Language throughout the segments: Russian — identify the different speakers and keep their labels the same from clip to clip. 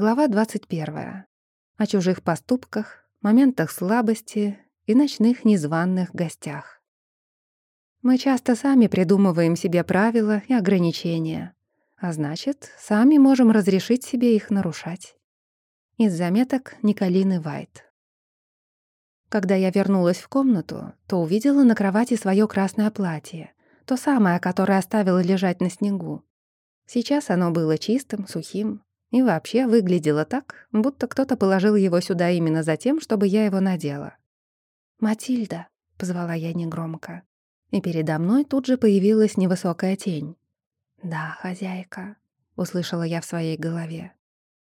Speaker 1: Глава 21. О чужих поступках, моментах слабости и ночных незваных гостях. Мы часто сами придумываем себе правила и ограничения, а значит, сами можем разрешить себе их нарушать. Из заметок Николины Вайт. Когда я вернулась в комнату, то увидела на кровати свое красное платье, то самое, которое оставила лежать на снегу. Сейчас оно было чистым, сухим, и вообще выглядело так, будто кто-то положил его сюда именно за тем, чтобы я его надела. «Матильда», — позвала я негромко. И передо мной тут же появилась невысокая тень. «Да, хозяйка», — услышала я в своей голове.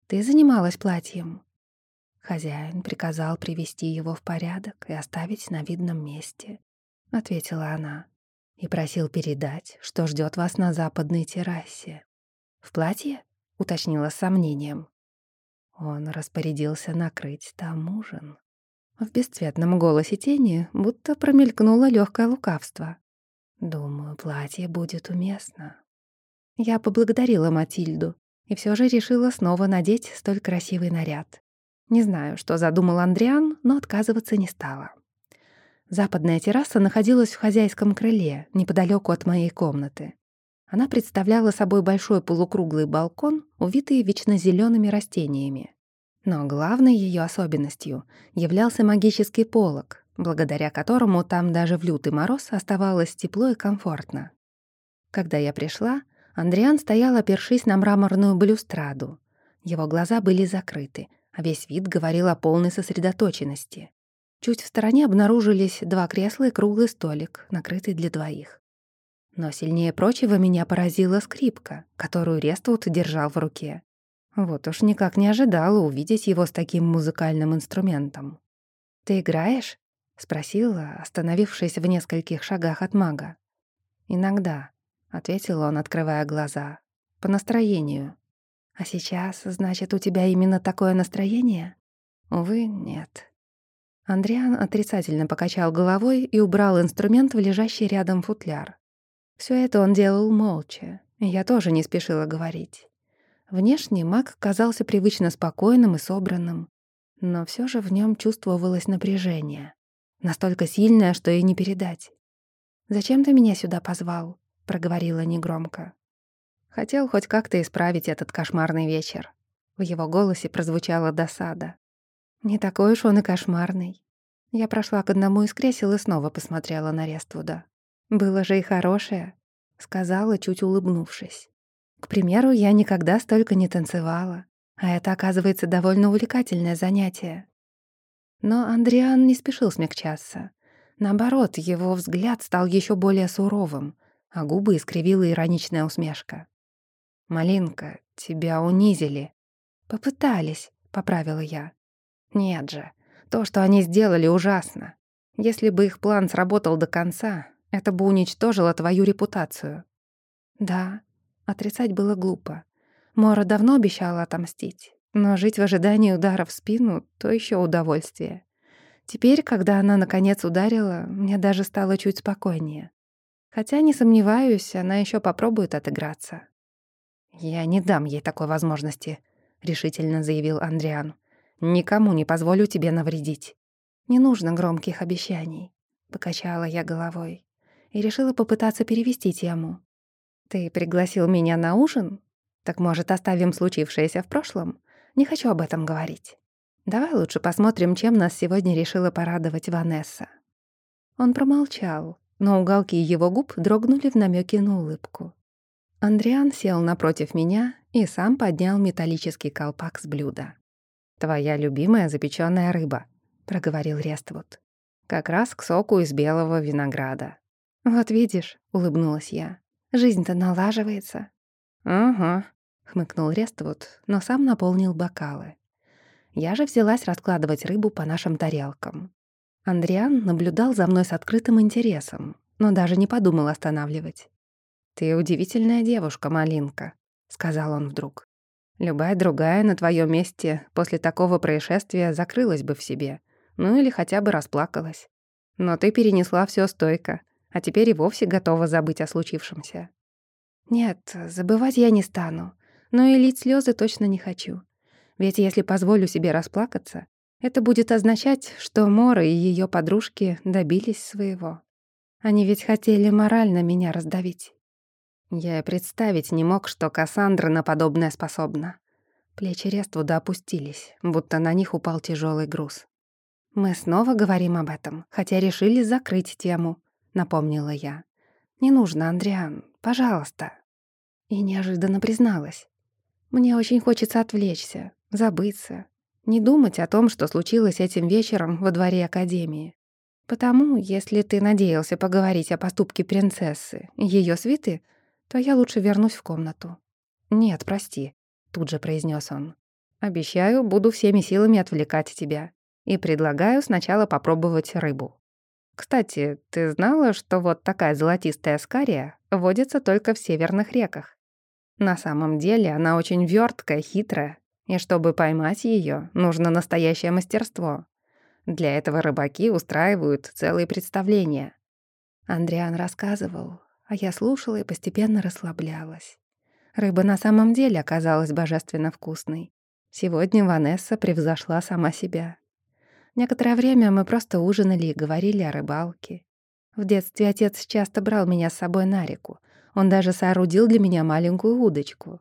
Speaker 1: «Ты занималась платьем?» Хозяин приказал привести его в порядок и оставить на видном месте, — ответила она, и просил передать, что ждет вас на западной террасе. «В платье?» — уточнила с сомнением. Он распорядился накрыть там ужин. В бесцветном голосе тени будто промелькнуло легкое лукавство. «Думаю, платье будет уместно». Я поблагодарила Матильду и все же решила снова надеть столь красивый наряд. Не знаю, что задумал Андриан, но отказываться не стала. Западная терраса находилась в хозяйском крыле, неподалеку от моей комнаты. Она представляла собой большой полукруглый балкон, увитый вечно зелеными растениями. Но главной ее особенностью являлся магический полог, благодаря которому там даже в лютый мороз оставалось тепло и комфортно. Когда я пришла, Андриан стоял, опершись на мраморную балюстраду. Его глаза были закрыты, а весь вид говорил о полной сосредоточенности. Чуть в стороне обнаружились два кресла и круглый столик, накрытый для двоих. Но сильнее прочего меня поразила скрипка, которую Рествуд держал в руке. Вот уж никак не ожидала увидеть его с таким музыкальным инструментом. «Ты играешь?» — спросила, остановившись в нескольких шагах от мага. «Иногда», — ответил он, открывая глаза. «По настроению». «А сейчас, значит, у тебя именно такое настроение?» «Увы, нет». Андриан отрицательно покачал головой и убрал инструмент в лежащий рядом футляр. Все это он делал молча, и я тоже не спешила говорить. Внешне маг казался привычно спокойным и собранным, но все же в нем чувствовалось напряжение. Настолько сильное, что и не передать. «Зачем ты меня сюда позвал?» — проговорила негромко. Хотел хоть как-то исправить этот кошмарный вечер. В его голосе прозвучала досада. Не такой уж он и кошмарный. Я прошла к одному из кресел и снова посмотрела на Рествуда. «Было же и хорошее», — сказала, чуть улыбнувшись. «К примеру, я никогда столько не танцевала, а это, оказывается, довольно увлекательное занятие». Но Андриан не спешил смягчаться. Наоборот, его взгляд стал еще более суровым, а губы искривила ироничная усмешка. «Малинка, тебя унизили». «Попытались», — поправила я. «Нет же, то, что они сделали, ужасно. Если бы их план сработал до конца, это бы уничтожило твою репутацию». «Да», — отрицать было глупо. Мора давно обещала отомстить, но жить в ожидании удара в спину — то еще удовольствие. Теперь, когда она наконец ударила, мне даже стало чуть спокойнее. Хотя, не сомневаюсь, она еще попробует отыграться. «Я не дам ей такой возможности», — решительно заявил Андриан. «Никому не позволю тебе навредить». «Не нужно громких обещаний», — покачала я головой и решила попытаться перевести тему. «Ты пригласил меня на ужин? Так, может, оставим случившееся в прошлом? Не хочу об этом говорить. Давай лучше посмотрим, чем нас сегодня решила порадовать Ванесса». Он промолчал, но уголки его губ дрогнули в намеке на улыбку. Андриан сел напротив меня и сам поднял металлический колпак с блюда. «Твоя любимая запечённая рыба», — проговорил Рествуд. «Как раз к соку из белого винограда. «Вот видишь», — улыбнулась я, — «жизнь-то налаживается». «Ага», — хмыкнул Рествуд, но сам наполнил бокалы. Я же взялась раскладывать рыбу по нашим тарелкам. Андриан наблюдал за мной с открытым интересом, но даже не подумал останавливать. «Ты удивительная девушка, Малинка», — сказал он вдруг. «Любая другая на твоем месте после такого происшествия закрылась бы в себе, ну или хотя бы расплакалась. Но ты перенесла все стойко, а теперь и вовсе готова забыть о случившемся. Нет, забывать я не стану, но и лить слезы точно не хочу. Ведь если позволю себе расплакаться, это будет означать, что Мора и ее подружки добились своего. Они ведь хотели морально меня раздавить. Я и представить не мог, что Кассандра на подобное способна. Плечи Рествуда опустились, будто на них упал тяжелый груз. «Мы снова говорим об этом, хотя решили закрыть тему», — напомнила я. «Не нужно, Андриан, пожалуйста». И неожиданно призналась. «Мне очень хочется отвлечься, забыться, не думать о том, что случилось этим вечером во дворе Академии. Потому, если ты надеялся поговорить о поступке принцессы и её свиты, то я лучше вернусь в комнату». «Нет, прости», — тут же произнес он. «Обещаю, буду всеми силами отвлекать тебя. И предлагаю сначала попробовать рыбу. Кстати, ты знала, что вот такая золотистая скария водится только в северных реках? На самом деле она очень вёрткая, хитрая, и чтобы поймать её, нужно настоящее мастерство. Для этого рыбаки устраивают целые представления. Андриан рассказывал, а я слушала и постепенно расслаблялась. Рыба на самом деле оказалась божественно вкусной. Сегодня Ванесса превзошла сама себя. Некоторое время мы просто ужинали и говорили о рыбалке. В детстве отец часто брал меня с собой на реку. Он даже соорудил для меня маленькую удочку.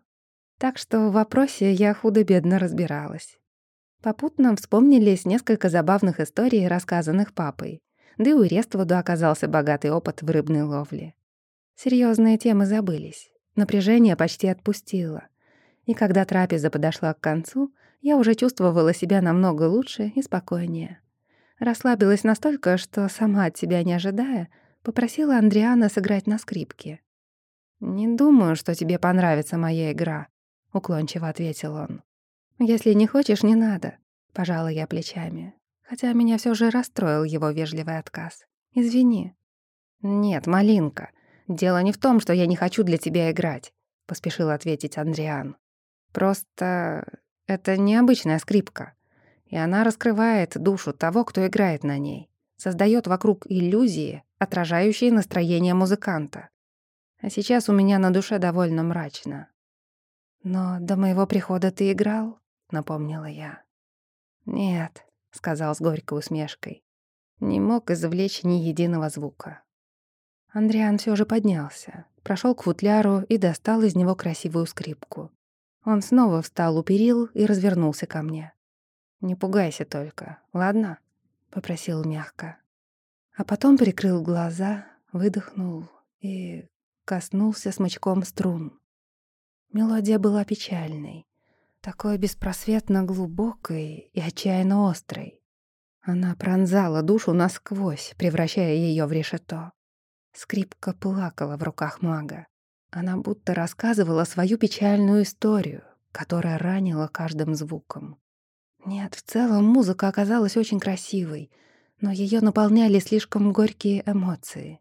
Speaker 1: Так что в вопросе я худо-бедно разбиралась. Попутно вспомнились несколько забавных историй, рассказанных папой. Да и у Рествуду оказался богатый опыт в рыбной ловле. Серьезные темы забылись. Напряжение почти отпустило. И когда трапеза подошла к концу, я уже чувствовала себя намного лучше и спокойнее. Расслабилась настолько, что, сама от себя не ожидая, попросила Андриана сыграть на скрипке. «Не думаю, что тебе понравится моя игра», — уклончиво ответил он. «Если не хочешь, не надо», — пожала я плечами, хотя меня все же расстроил его вежливый отказ. «Извини». «Нет, малинка, «Дело не в том, что я не хочу для тебя играть», — поспешил ответить Андриан. «Просто это необычная скрипка, и она раскрывает душу того, кто играет на ней, создает вокруг иллюзии, отражающие настроение музыканта. А сейчас у меня на душе довольно мрачно». «Но до моего прихода ты играл?» — напомнила я. «Нет», — сказал с горькой усмешкой. Не мог извлечь ни единого звука. Андриан все же поднялся, прошел к футляру и достал из него красивую скрипку. Он снова встал у перил и развернулся ко мне. «Не пугайся только, ладно?» — попросил мягко. А потом прикрыл глаза, выдохнул и коснулся смычком струн. Мелодия была печальной, такой беспросветно глубокой и отчаянно острой. Она пронзала душу насквозь, превращая ее в решето. Скрипка плакала в руках мага. Она будто рассказывала свою печальную историю, которая ранила каждым звуком. Нет, в целом музыка оказалась очень красивой, но ее наполняли слишком горькие эмоции.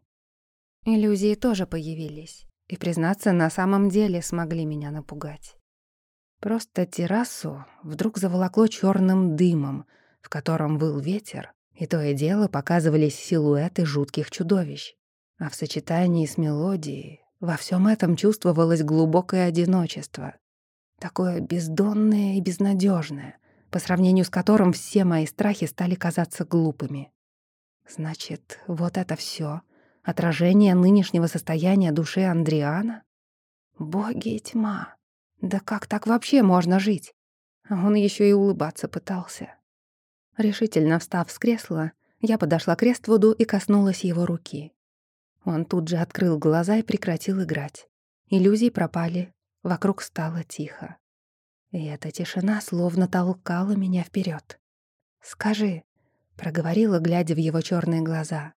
Speaker 1: Иллюзии тоже появились, и, признаться, на самом деле смогли меня напугать. Просто террасу вдруг заволокло черным дымом, в котором был ветер, и то и дело показывались силуэты жутких чудовищ. А в сочетании с мелодией во всем этом чувствовалось глубокое одиночество. Такое бездонное и безнадежное, по сравнению с которым все мои страхи стали казаться глупыми. Значит, вот это все отражение нынешнего состояния души Андриана? Боги и тьма. Да как так вообще можно жить? Он еще и улыбаться пытался. Решительно встав с кресла, я подошла к Рествуду и коснулась его руки. Он тут же открыл глаза и прекратил играть. Иллюзии пропали, вокруг стало тихо. И эта тишина словно толкала меня вперед. «Скажи», — проговорила, глядя в его черные глаза,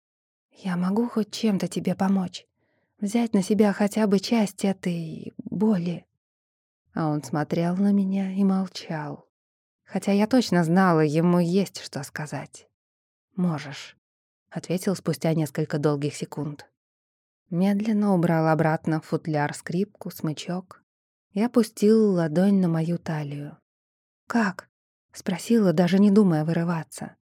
Speaker 1: «я могу хоть чем-то тебе помочь? Взять на себя хотя бы часть этой боли?» А он смотрел на меня и молчал. Хотя я точно знала, ему есть что сказать. «Можешь», — ответил спустя несколько долгих секунд. Медленно убрал обратно футляр скрипку, смычок и опустил ладонь на мою талию. «Как?» — спросила, даже не думая вырываться.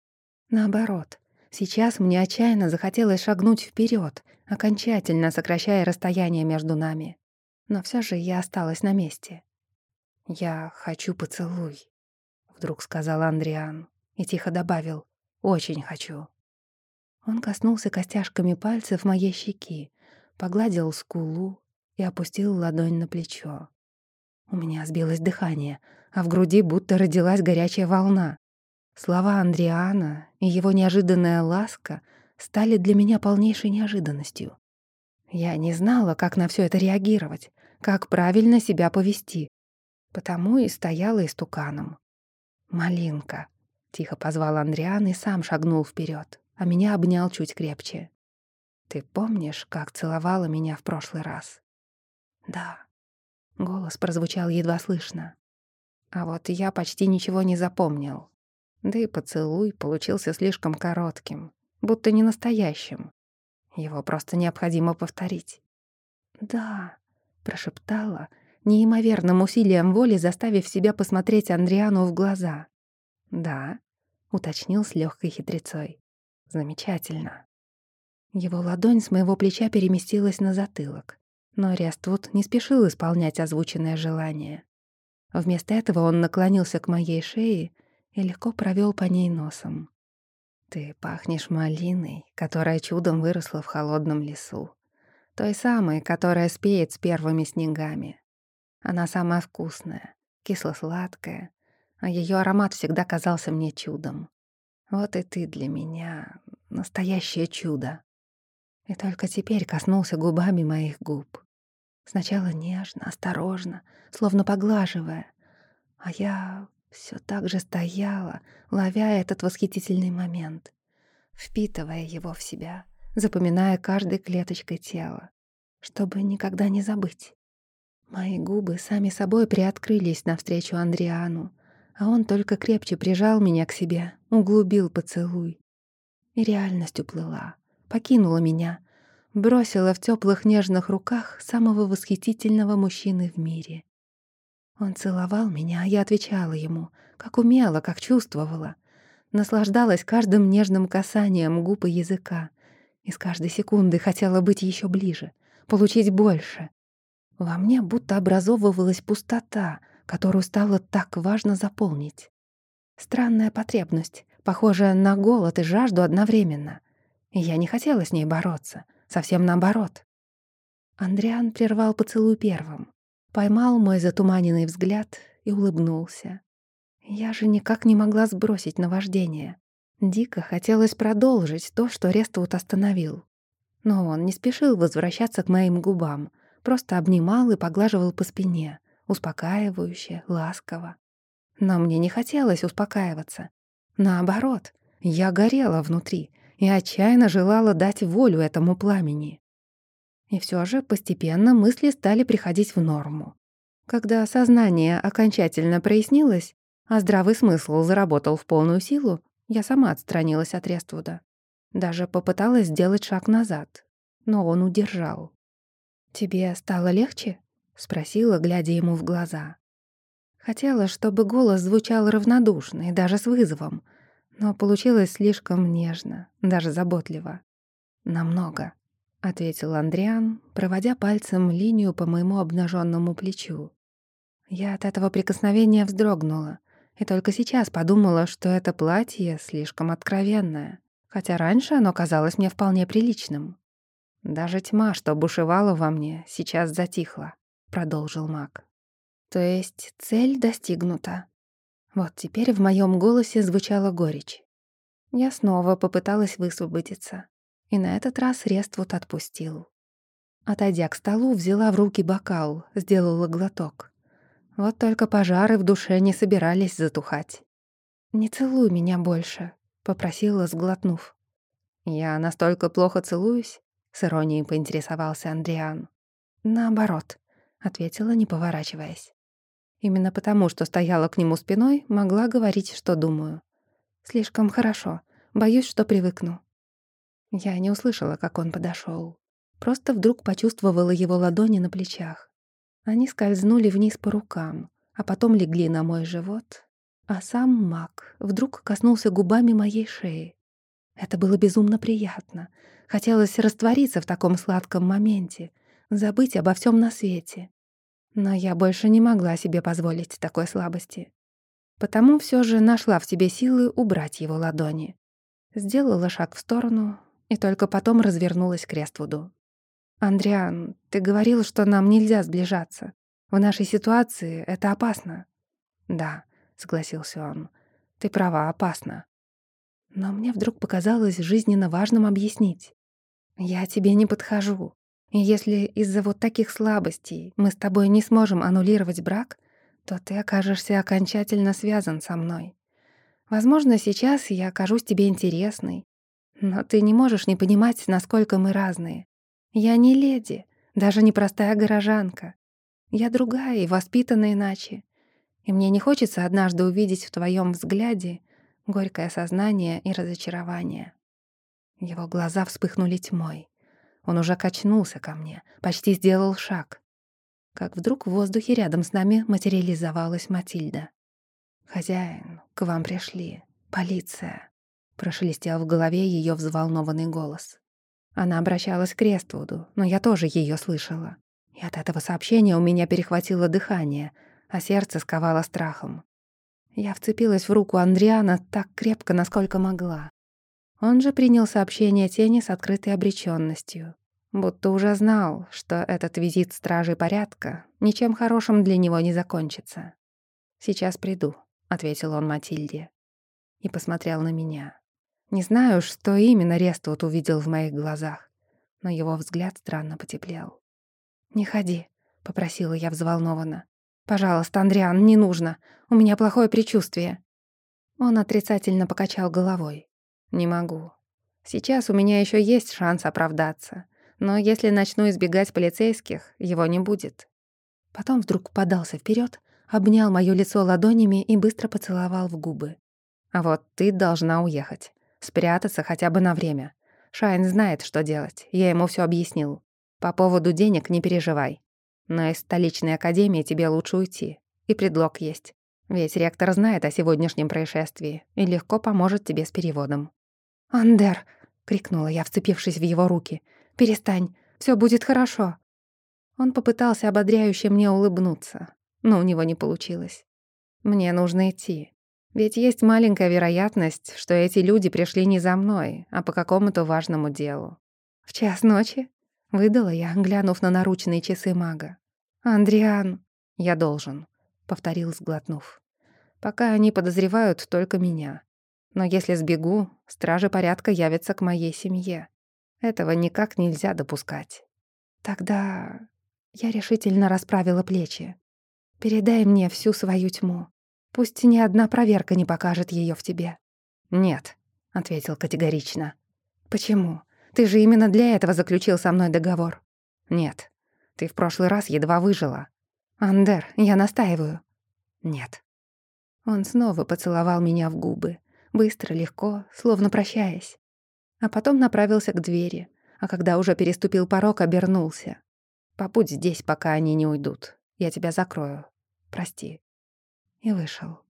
Speaker 1: Наоборот, сейчас мне отчаянно захотелось шагнуть вперед, окончательно сокращая расстояние между нами. Но все же я осталась на месте. «Я хочу поцелуй», — вдруг сказал Андриан и тихо добавил «Очень хочу». Он коснулся костяшками пальцев моей щеки, погладил скулу и опустил ладонь на плечо. У меня сбилось дыхание, а в груди будто родилась горячая волна. Слова Андриана и его неожиданная ласка стали для меня полнейшей неожиданностью. Я не знала, как на все это реагировать, как правильно себя повести, потому и стояла истуканом. «Малинка», — тихо позвал Андриан и сам шагнул вперед, а меня обнял чуть крепче. «Ты помнишь, как целовала меня в прошлый раз?» «Да». Голос прозвучал едва слышно. А вот я почти ничего не запомнил. Да и поцелуй получился слишком коротким, будто не настоящим. Его просто необходимо повторить. «Да», — прошептала, неимоверным усилием воли заставив себя посмотреть Андриану в глаза. «Да», — уточнил с легкой хитрецой. «Замечательно». Его ладонь с моего плеча переместилась на затылок, но Рествуд не спешил исполнять озвученное желание. Вместо этого он наклонился к моей шее и легко провел по ней носом. «Ты пахнешь малиной, которая чудом выросла в холодном лесу. Той самой, которая спеет с первыми снегами. Она самая вкусная, кисло-сладкая, а ее аромат всегда казался мне чудом. Вот и ты для меня настоящее чудо». И только теперь коснулся губами моих губ. Сначала нежно, осторожно, словно поглаживая, а я все так же стояла, ловя этот восхитительный момент, впитывая его в себя, запоминая каждой клеточкой тела, чтобы никогда не забыть. Мои губы сами собой приоткрылись навстречу Андриану, а он только крепче прижал меня к себе, углубил поцелуй. И реальность уплыла, покинула меня, бросила в теплых нежных руках самого восхитительного мужчины в мире. Он целовал меня, а я отвечала ему, как умела, как чувствовала. Наслаждалась каждым нежным касанием губ и языка. И с каждой секундой хотела быть еще ближе, получить больше. Во мне будто образовывалась пустота, которую стало так важно заполнить. Странная потребность, похожая на голод и жажду одновременно. Я не хотела с ней бороться, совсем наоборот. Андриан прервал поцелуй первым. Поймал мой затуманенный взгляд и улыбнулся. Я же никак не могла сбросить наваждение. Дико хотелось продолжить то, что Рествуд остановил. Но он не спешил возвращаться к моим губам, просто обнимал и поглаживал по спине, успокаивающе, ласково. Но мне не хотелось успокаиваться. Наоборот, я горела внутри и отчаянно желала дать волю этому пламени. И все же постепенно мысли стали приходить в норму. Когда сознание окончательно прояснилось, а здравый смысл заработал в полную силу, я сама отстранилась от Рествуда. Даже попыталась сделать шаг назад, но он удержал. «Тебе стало легче?» — спросила, глядя ему в глаза. Хотела, чтобы голос звучал равнодушно и даже с вызовом, но получилось слишком нежно, даже заботливо. «Намного», ответил Андриан, проводя пальцем линию по моему обнаженному плечу. Я от этого прикосновения вздрогнула и только сейчас подумала, что это платье слишком откровенное, хотя раньше оно казалось мне вполне приличным. Даже тьма, что бушевала во мне, сейчас затихла, продолжил Мак. То есть цель достигнута. Вот теперь в моем голосе звучала горечь. Я снова попыталась высвободиться. И на этот раз Рествуд отпустил. Отойдя к столу, взяла в руки бокал, сделала глоток. Вот только пожары в душе не собирались затухать. «Не целуй меня больше», — попросила, сглотнув. «Я настолько плохо целуюсь?» — с иронией поинтересовался Андриан. «Наоборот», — ответила, не поворачиваясь. Именно потому, что стояла к нему спиной, могла говорить, что думаю. «Слишком хорошо. Боюсь, что привыкну. Я не услышала, как он подошел. Просто вдруг почувствовала его ладони на плечах. Они скользнули вниз по рукам, а потом легли на мой живот, а сам маг вдруг коснулся губами моей шеи. Это было безумно приятно. Хотелось раствориться в таком сладком моменте, забыть обо всем на свете. Но я больше не могла себе позволить такой слабости. Потому все же нашла в себе силы убрать его ладони. Сделала шаг в сторону и только потом развернулась к Рествуду. «Андриан, ты говорил, что нам нельзя сближаться. В нашей ситуации это опасно». «Да», — согласился он, — «ты права, опасно». Но мне вдруг показалось жизненно важным объяснить. «Я тебе не подхожу. И если из-за вот таких слабостей мы с тобой не сможем аннулировать брак, то ты окажешься окончательно связан со мной. Возможно, сейчас я окажусь тебе интересной, но ты не можешь не понимать, насколько мы разные. Я не леди, даже не простая горожанка. Я другая и воспитана иначе. И мне не хочется однажды увидеть в твоем взгляде горькое сознание и разочарование. Его глаза вспыхнули тьмой. Он уже качнулся ко мне, почти сделал шаг. Как вдруг в воздухе рядом с нами материализовалась Матильда. «Хозяин, к вам пришли. Полиция», — прошелестел в голове ее взволнованный голос. Она обращалась к Рествуду, но я тоже ее слышала. И от этого сообщения у меня перехватило дыхание, а сердце сковало страхом. Я вцепилась в руку Андриана так крепко, насколько могла. Он же принял сообщение тени с открытой обречённостью, будто уже знал, что этот визит стражей порядка ничем хорошим для него не закончится. «Сейчас приду», — ответил он Матильде. И посмотрел на меня. Не знаю, что именно Рествуд увидел в моих глазах, но его взгляд странно потеплел. «Не ходи», — попросила я взволнованно. «Пожалуйста, Андриан, не нужно. У меня плохое предчувствие». Он отрицательно покачал головой. «Не могу. Сейчас у меня еще есть шанс оправдаться. Но если начну избегать полицейских, его не будет». Потом вдруг подался вперед, обнял моё лицо ладонями и быстро поцеловал в губы. «А вот ты должна уехать. Спрятаться хотя бы на время. Шайн знает, что делать. Я ему всё объяснил. По поводу денег не переживай. Но из столичной академии тебе лучше уйти. И предлог есть. Ведь ректор знает о сегодняшнем происшествии и легко поможет тебе с переводом». «Андер!» — крикнула я, вцепившись в его руки. «Перестань, все будет хорошо». Он попытался ободряюще мне улыбнуться, но у него не получилось. «Мне нужно идти. Ведь есть маленькая вероятность, что эти люди пришли не за мной, а по какому-то важному делу». «В час ночи?» — выдала я, глянув на наручные часы мага. «Андриан!» «Я должен», — повторил, сглотнув. «Пока они подозревают только меня. Но если сбегу, стражи порядка явятся к моей семье. Этого никак нельзя допускать. Тогда я решительно расправила плечи. Передай мне всю свою тьму. Пусть ни одна проверка не покажет ее в тебе. Нет, ответил категорично. Почему? Ты же именно для этого заключил со мной договор. Нет. Ты в прошлый раз едва выжила. Андер, я настаиваю. Нет. Он снова поцеловал меня в губы. Быстро, легко, словно прощаясь. А потом направился к двери, а когда уже переступил порог, обернулся. «Побудь здесь, пока они не уйдут. Я тебя закрою. Прости». И вышел.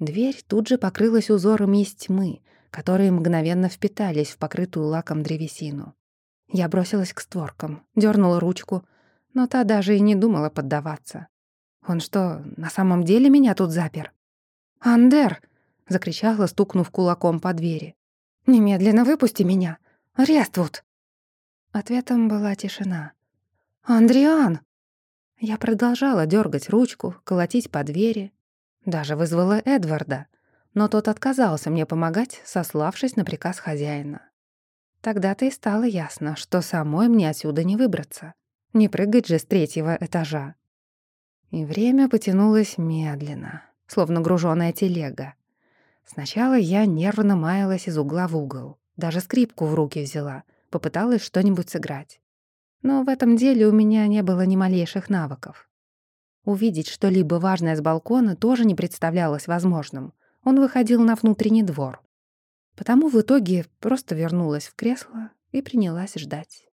Speaker 1: Дверь тут же покрылась узорами из тьмы, которые мгновенно впитались в покрытую лаком древесину. Я бросилась к створкам, дернула ручку, но та даже и не думала поддаваться. Он что, на самом деле меня тут запер? «Андер!» — закричала, стукнув кулаком по двери. «Немедленно выпусти меня! Рествуд!» Ответом была тишина. «Андриан!» Я продолжала дергать ручку, колотить по двери. Даже вызвала Эдварда, но тот отказался мне помогать, сославшись на приказ хозяина. Тогда-то и стало ясно, что самой мне отсюда не выбраться. Не прыгать же с третьего этажа. И время потянулось медленно, словно гружёная телега. Сначала я нервно маялась из угла в угол. Даже скрипку в руки взяла, попыталась что-нибудь сыграть. Но в этом деле у меня не было ни малейших навыков. Увидеть что-либо важное с балкона тоже не представлялось возможным. Он выходил на внутренний двор. Потому в итоге просто вернулась в кресло и принялась ждать.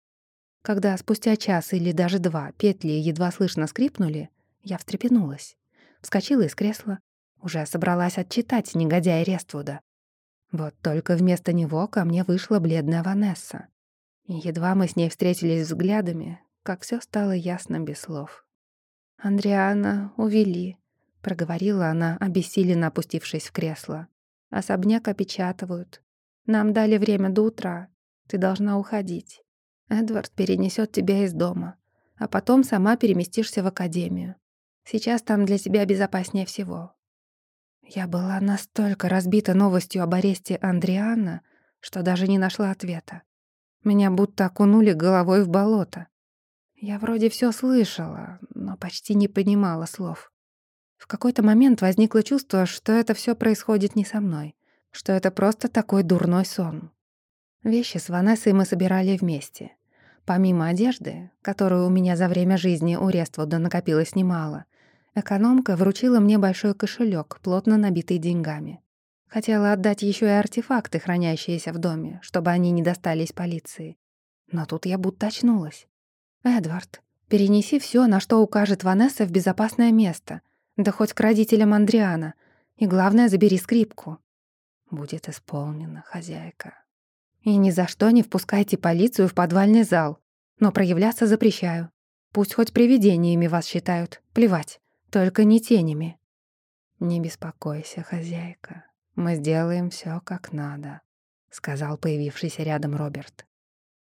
Speaker 1: Когда спустя час или даже два петли едва слышно скрипнули, я встрепенулась. Вскочила из кресла, уже собралась отчитать негодяя Рествуда. Вот только вместо него ко мне вышла бледная Ванесса. И едва мы с ней встретились взглядами, как все стало ясно без слов. «Андриана увели», — проговорила она, обессиленно опустившись в кресло. «Особняк опечатывают. Нам дали время до утра. Ты должна уходить. Эдвард перенесет тебя из дома, а потом сама переместишься в академию. Сейчас там для тебя безопаснее всего». Я была настолько разбита новостью об аресте Андриана, что даже не нашла ответа. Меня будто окунули головой в болото. Я вроде все слышала, но почти не понимала слов. В какой-то момент возникло чувство, что это все происходит не со мной, что это просто такой дурной сон. Вещи с Ванессой мы собирали вместе. Помимо одежды, которую у меня за время жизни у Рествуда накопилось немало, экономка вручила мне большой кошелек, плотно набитый деньгами. Хотела отдать еще и артефакты, хранящиеся в доме, чтобы они не достались полиции. Но тут я будто очнулась. «Эдвард, перенеси все, на что укажет Ванесса, в безопасное место. Да хоть к родителям Андриана. И главное, забери скрипку». «Будет исполнено, хозяйка». «И ни за что не впускайте полицию в подвальный зал. Но проявляться запрещаю. Пусть хоть привидениями вас считают. Плевать. Только не тенями». «Не беспокойся, хозяйка. Мы сделаем все как надо», — сказал появившийся рядом Роберт.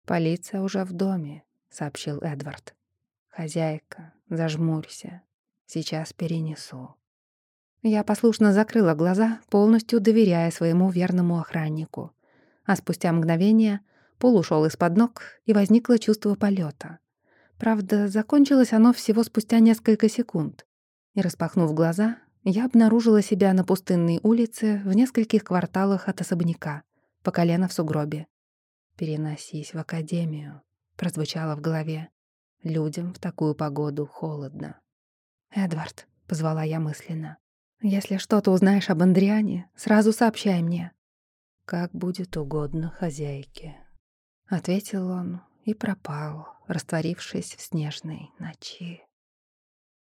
Speaker 1: «Полиция уже в доме сообщил Эдвард. «Хозяйка, зажмурься. Сейчас перенесу». Я послушно закрыла глаза, полностью доверяя своему верному охраннику. А спустя мгновение пол ушел из-под ног, и возникло чувство полета. Правда, закончилось оно всего спустя несколько секунд. И, распахнув глаза, я обнаружила себя на пустынной улице в нескольких кварталах от особняка, по колено в сугробе. «Переносись в академию», прозвучало в голове. Людям в такую погоду холодно. «Эдвард», — позвала я мысленно, — «если что-то узнаешь об Андриане, сразу сообщай мне». «Как будет угодно хозяйке», — ответил он и пропал, растворившись в снежной ночи.